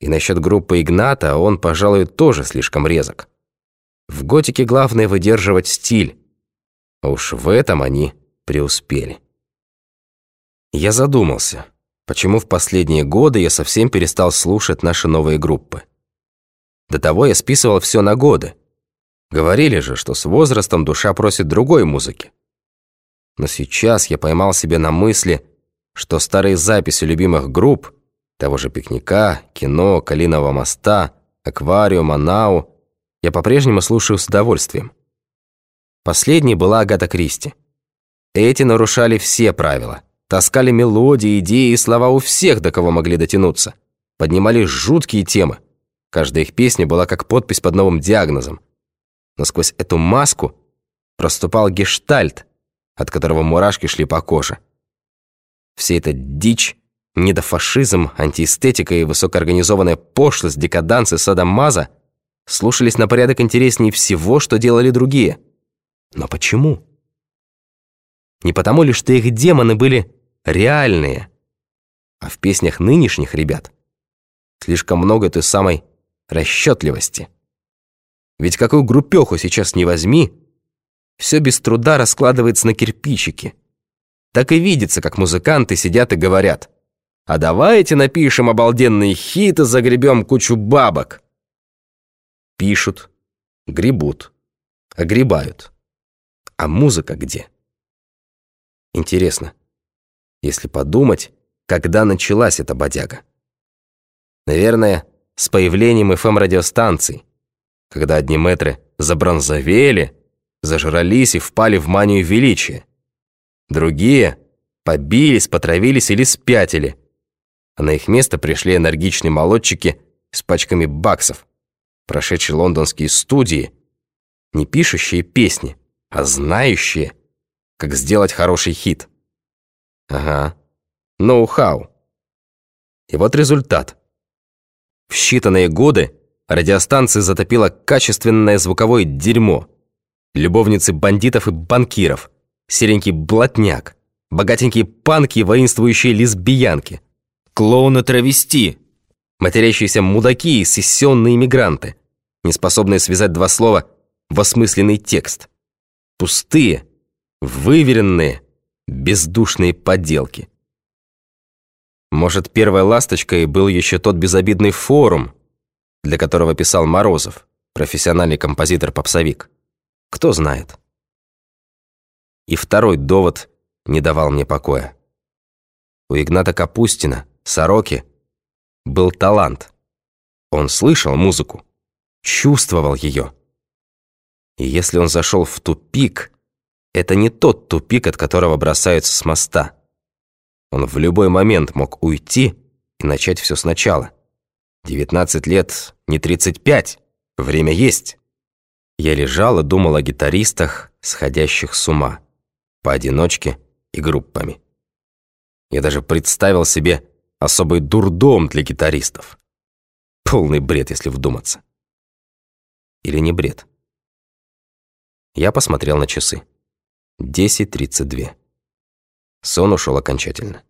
И насчет группы Игната он, пожалуй, тоже слишком резок. В готике главное выдерживать стиль. А уж в этом они преуспели. Я задумался, почему в последние годы я совсем перестал слушать наши новые группы. До того я списывал все на годы. Говорили же, что с возрастом душа просит другой музыки. Но сейчас я поймал себя на мысли, что старые записи любимых групп, того же «Пикника», «Кино», «Калиного моста», «Аквариум», «Анау», я по-прежнему слушаю с удовольствием. Последней была Агата Кристи. Эти нарушали все правила. Таскали мелодии, идеи и слова у всех, до кого могли дотянуться. Поднимали жуткие темы. Каждая их песня была как подпись под новым диагнозом. Но сквозь эту маску проступал гештальт, от которого мурашки шли по коже. Вся эта дичь, недофашизм, антиэстетика и высокоорганизованная пошлость, декаданс и садомаза слушались на порядок интереснее всего, что делали другие. Но почему? Не потому ли, что их демоны были реальные, а в песнях нынешних ребят слишком много той самой расчетливости. Ведь какую группеху сейчас не возьми, все без труда раскладывается на кирпичики. Так и видится, как музыканты сидят и говорят, «А давайте напишем обалденный хит и загребем кучу бабок». Пишут, гребут, огребают. А музыка где? Интересно, если подумать, когда началась эта бодяга. Наверное, с появлением ФМ-радиостанций, когда одни метры забронзовели, зажрались и впали в манию величия. Другие побились, потравились или спятили, а на их место пришли энергичные молодчики с пачками баксов, прошедшие лондонские студии, не пишущие песни, а знающие, как сделать хороший хит. Ага, ноу-хау. И вот результат. В считанные годы радиостанции затопило качественное звуковое дерьмо. Любовницы бандитов и банкиров, серенький блатняк, богатенькие панки и воинствующие лесбиянки, клоуны-травести, матерящиеся мудаки и сессионные мигранты, неспособные связать два слова в осмысленный текст. Пустые, выверенные, бездушные поделки. Может, первой ласточкой был еще тот безобидный форум, для которого писал Морозов, профессиональный композитор-попсовик. Кто знает. И второй довод не давал мне покоя. У Игната Капустина, Сороки, был талант. Он слышал музыку, чувствовал ее. И если он зашел в тупик, это не тот тупик, от которого бросаются с моста. Он в любой момент мог уйти и начать все сначала. 19 лет, не 35, время есть. Я лежал и думал о гитаристах, сходящих с ума, поодиночке и группами. Я даже представил себе особый дурдом для гитаристов. Полный бред, если вдуматься. Или не бред? Я посмотрел на часы. 10.32. Сон ушел окончательно.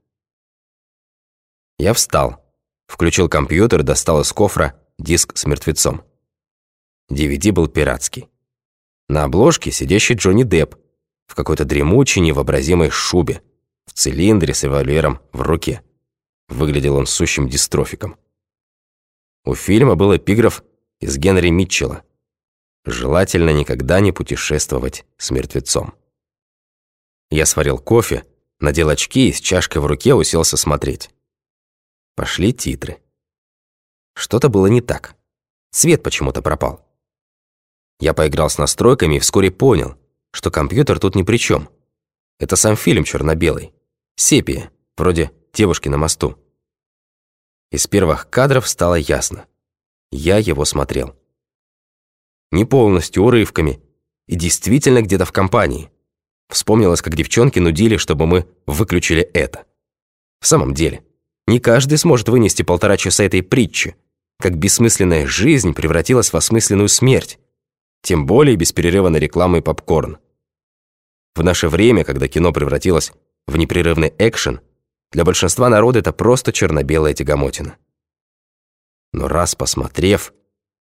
Я встал, включил компьютер, достал из кофра диск с мертвецом. DVD был пиратский. На обложке сидящий Джонни Депп в какой-то дремучей невообразимой шубе, в цилиндре с револьвером в руке. Выглядел он сущим дистрофиком. У фильма был эпиграф из Генри Митчелла. «Желательно никогда не путешествовать с мертвецом». Я сварил кофе, надел очки и с чашкой в руке уселся смотреть. Пошли титры. Что-то было не так. Свет почему-то пропал. Я поиграл с настройками и вскоре понял, что компьютер тут ни при чем. Это сам фильм черно-белый. Сепия, вроде «Девушки на мосту». Из первых кадров стало ясно. Я его смотрел. Не полностью, урывками. И действительно где-то в компании. Вспомнилось, как девчонки нудили, чтобы мы выключили это. В самом деле, не каждый сможет вынести полтора часа этой притчи, как бессмысленная жизнь превратилась в осмысленную смерть, тем более без перерыва на рекламу и попкорн. В наше время, когда кино превратилось в непрерывный экшен, для большинства народа это просто черно-белая тягомотина. Но раз посмотрев,